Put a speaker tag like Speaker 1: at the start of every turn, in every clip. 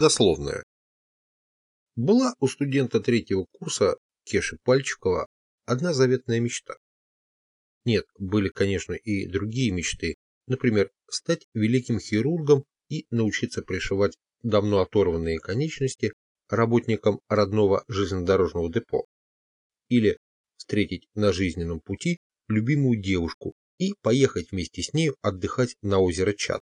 Speaker 1: Дословная. Была у студента третьего курса Кеши Пальчикова одна заветная мечта. Нет, были, конечно, и другие мечты, например, стать великим хирургом и научиться пришивать давно оторванные конечности работникам родного железнодорожного депо. Или встретить на жизненном пути любимую девушку и поехать вместе с нею отдыхать на озеро Чат.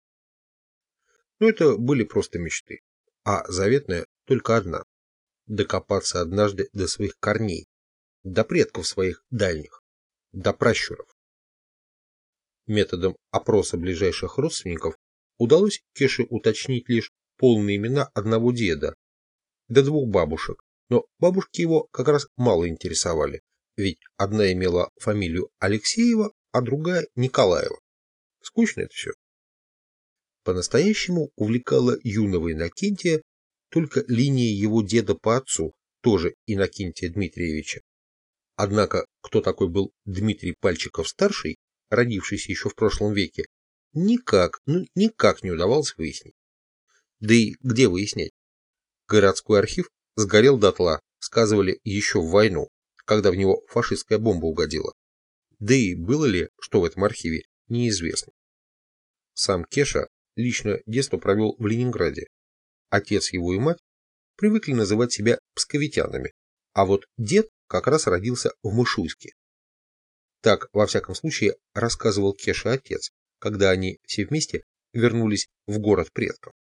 Speaker 1: Но это были просто мечты, а заветная только одна – докопаться однажды до своих корней, до предков своих дальних, до пращуров. Методом опроса ближайших родственников удалось Кеше уточнить лишь полные имена одного деда, до двух бабушек, но бабушки его как раз мало интересовали, ведь одна имела фамилию Алексеева, а другая Николаева. Скучно это все. По-настоящему увлекала юного Иннокентия только линия его деда по отцу, тоже Иннокентия Дмитриевича. Однако, кто такой был Дмитрий Пальчиков-старший, родившийся еще в прошлом веке, никак, ну никак не удавалось выяснить. Да и где выяснять? Городской архив сгорел дотла, сказывали еще в войну, когда в него фашистская бомба угодила. Да и было ли, что в этом архиве, неизвестно. Сам Кеша лично детство провел в Ленинграде. Отец его и мать привыкли называть себя псковитянами, а вот дед как раз родился в Мышуйске. Так, во всяком случае, рассказывал Кеша отец, когда они все вместе вернулись в город предков.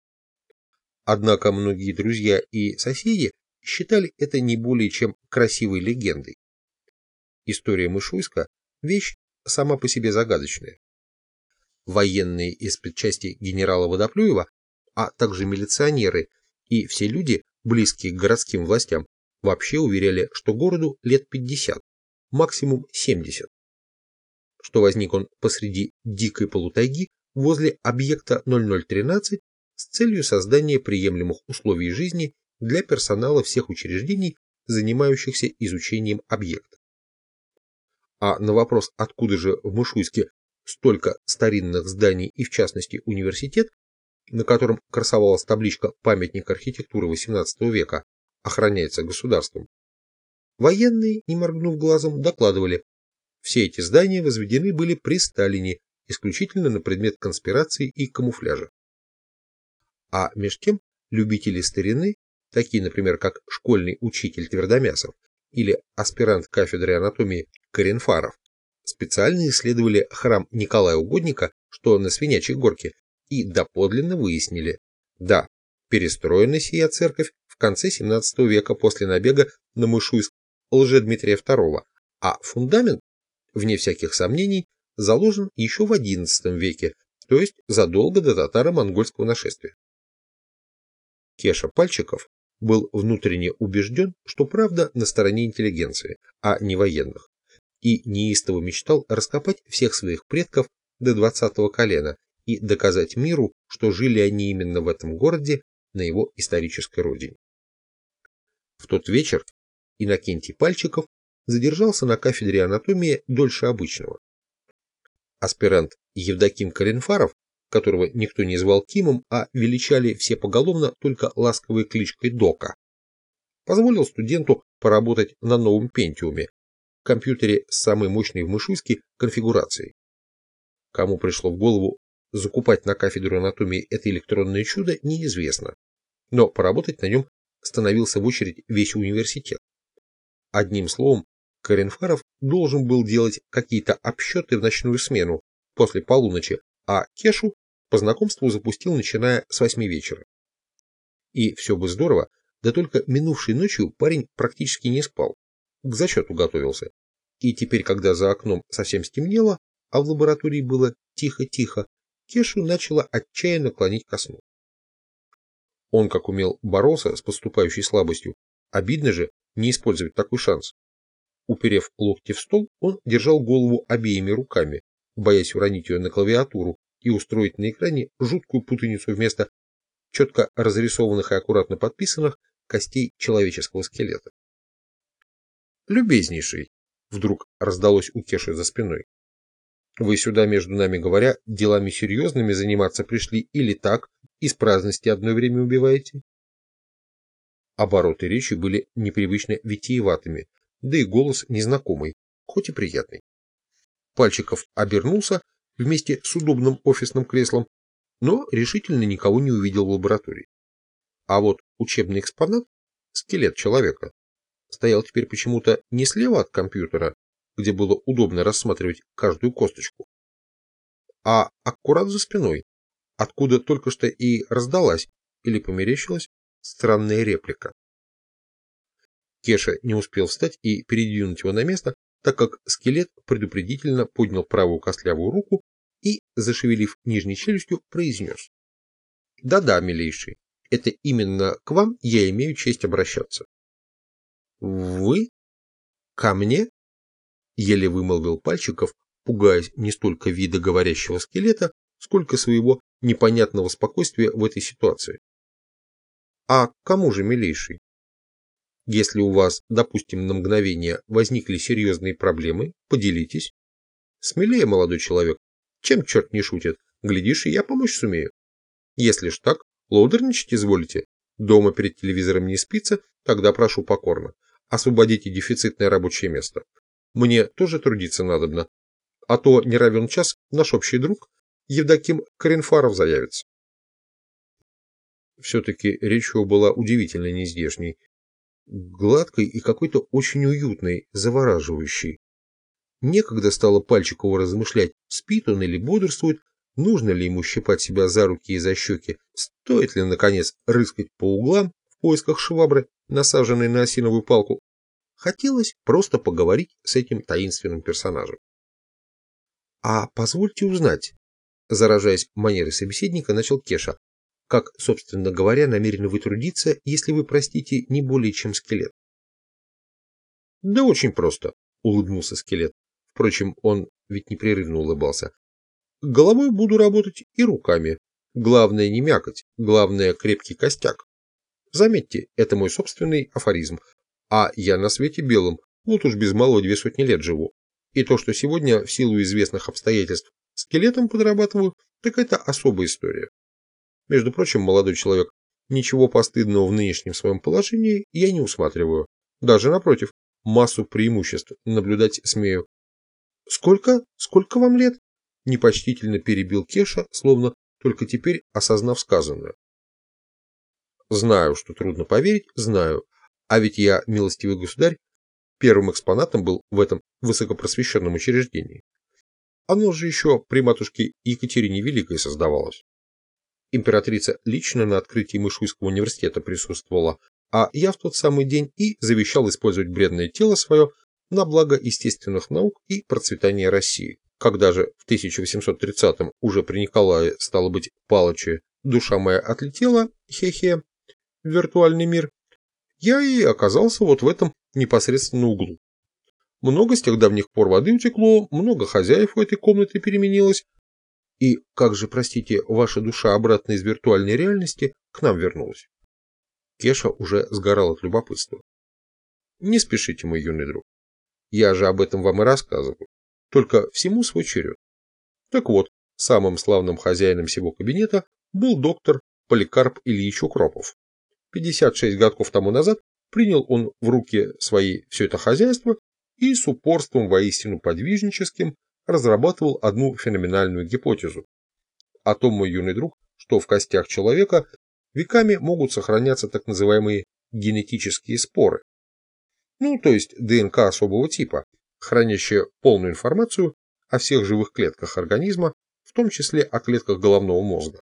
Speaker 1: Однако многие друзья и соседи считали это не более чем красивой легендой. История Мышуйска – вещь сама по себе загадочная. Военные из предчасти генерала Водоплюева, а также милиционеры и все люди, близкие к городским властям, вообще уверяли, что городу лет 50, максимум 70. Что возник он посреди дикой полутайги возле объекта 0013 с целью создания приемлемых условий жизни для персонала всех учреждений, занимающихся изучением объекта. А на вопрос, откуда же в Мышуйске столько старинных зданий и в частности университет, на котором красовалась табличка «Памятник архитектуры XVIII века», охраняется государством. Военные, не моргнув глазом, докладывали, все эти здания возведены были при Сталине исключительно на предмет конспирации и камуфляжа. А меж тем любители старины, такие, например, как школьный учитель Твердомясов или аспирант кафедры анатомии Коренфаров, специально исследовали храм Николая Угодника, что на Свинячьей горке, и доподлинно выяснили, да, перестроена сия церковь в конце 17 века после набега на Мышуйск Лжедмитрия II, а фундамент, вне всяких сомнений, заложен еще в XI веке, то есть задолго до татаро-монгольского нашествия. Кеша Пальчиков был внутренне убежден, что правда на стороне интеллигенции, а не военных, и неистово мечтал раскопать всех своих предков до двадцатого колена и доказать миру, что жили они именно в этом городе на его исторической родине. В тот вечер Иннокентий Пальчиков задержался на кафедре анатомии дольше обычного. Аспирант Евдоким Коренфаров которого никто не звал Кимом, а величали все поголовно только ласковой кличкой Дока. Позволил студенту поработать на новом Пентиуме, компьютере с самой мощной в Мышуйске конфигурацией. Кому пришло в голову закупать на кафедру анатомии это электронное чудо, неизвестно. Но поработать на нем становился в очередь весь университет. Одним словом, Коренфаров должен был делать какие-то обсчеты в ночную смену после полуночи, а Кешу по знакомству запустил, начиная с восьми вечера. И все бы здорово, да только минувшей ночью парень практически не спал, к зачету готовился. И теперь, когда за окном совсем стемнело, а в лаборатории было тихо-тихо, Кешу начало отчаянно клонить ко сну. Он, как умел, боролся с поступающей слабостью. Обидно же не использовать такой шанс. Уперев локти в стол, он держал голову обеими руками, боясь уронить ее на клавиатуру, и устроить на экране жуткую путаницу вместо четко разрисованных и аккуратно подписанных костей человеческого скелета. «Любезнейший!» — вдруг раздалось у Кеши за спиной. «Вы сюда, между нами говоря, делами серьезными заниматься пришли или так, из праздности одно время убиваете?» Обороты речи были непривычно витиеватыми, да и голос незнакомый, хоть и приятный. Пальчиков обернулся вместе с удобным офисным креслом, но решительно никого не увидел в лаборатории. А вот учебный экспонат, скелет человека, стоял теперь почему-то не слева от компьютера, где было удобно рассматривать каждую косточку, а аккурат за спиной, откуда только что и раздалась или померещилась странная реплика. Кеша не успел встать и передвинуть его на место, так как скелет предупредительно поднял правую костлявую руку и, зашевелив нижней челюстью, произнес. «Да-да, милейший, это именно к вам я имею честь обращаться». «Вы? Ко мне?» Еле вымолвил Пальчиков, пугаясь не столько вида говорящего скелета, сколько своего непонятного спокойствия в этой ситуации. «А кому же, милейший?» Если у вас, допустим, на мгновение возникли серьезные проблемы, поделитесь. Смелее, молодой человек. Чем черт не шутит? Глядишь, и я помочь сумею. Если ж так, лоудерничать изволите. Дома перед телевизором не спится, тогда прошу покорно. Освободите дефицитное рабочее место. Мне тоже трудиться надобно. А то не равен час наш общий друг Евдоким Коренфаров заявится. Все-таки речь его была удивительно нездешней, гладкой и какой-то очень уютной, завораживающей. Некогда стало Пальчикову размышлять, спит он или бодрствует, нужно ли ему щипать себя за руки и за щеки, стоит ли, наконец, рыскать по углам в поисках швабры, насаженной на осиновую палку. Хотелось просто поговорить с этим таинственным персонажем. «А позвольте узнать», заражаясь манерой собеседника, начал Кеша, как, собственно говоря, намерены вы трудиться, если вы, простите, не более чем скелет? Да очень просто, улыбнулся скелет. Впрочем, он ведь непрерывно улыбался. Головой буду работать и руками. Главное не мякоть, главное крепкий костяк. Заметьте, это мой собственный афоризм. А я на свете белом, вот уж без малого две сотни лет живу. И то, что сегодня в силу известных обстоятельств скелетом подрабатываю, так это особая история. Между прочим, молодой человек, ничего постыдного в нынешнем своем положении я не усматриваю. Даже напротив, массу преимуществ наблюдать смею. «Сколько? Сколько вам лет?» Непочтительно перебил Кеша, словно только теперь осознав сказанное. Знаю, что трудно поверить, знаю. А ведь я, милостивый государь, первым экспонатом был в этом высокопросвещенном учреждении. Оно же еще при матушке Екатерине Великой создавалось. Императрица лично на открытии Мышуйского университета присутствовала, а я в тот самый день и завещал использовать бредное тело свое на благо естественных наук и процветания России. Когда же в 1830-м уже при Николае, стало быть, Палыче, душа моя отлетела, хе-хе, в виртуальный мир, я и оказался вот в этом непосредственно углу. Много с тех давних пор воды утекло, много хозяев в этой комнате переменилось, и как же, простите, ваша душа обратно из виртуальной реальности к нам вернулась? Кеша уже сгорал от любопытства. Не спешите, мой юный друг. Я же об этом вам и рассказываю. Только всему свой черед. Так вот, самым славным хозяином всего кабинета был доктор Поликарп Ильич Укропов. 56 годков тому назад принял он в руки свои все это хозяйство и с упорством воистину подвижническим разрабатывал одну феноменальную гипотезу. О том, мой юный друг, что в костях человека веками могут сохраняться так называемые генетические споры. Ну, то есть ДНК особого типа, хранящая полную информацию о всех живых клетках организма, в том числе о клетках головного мозга.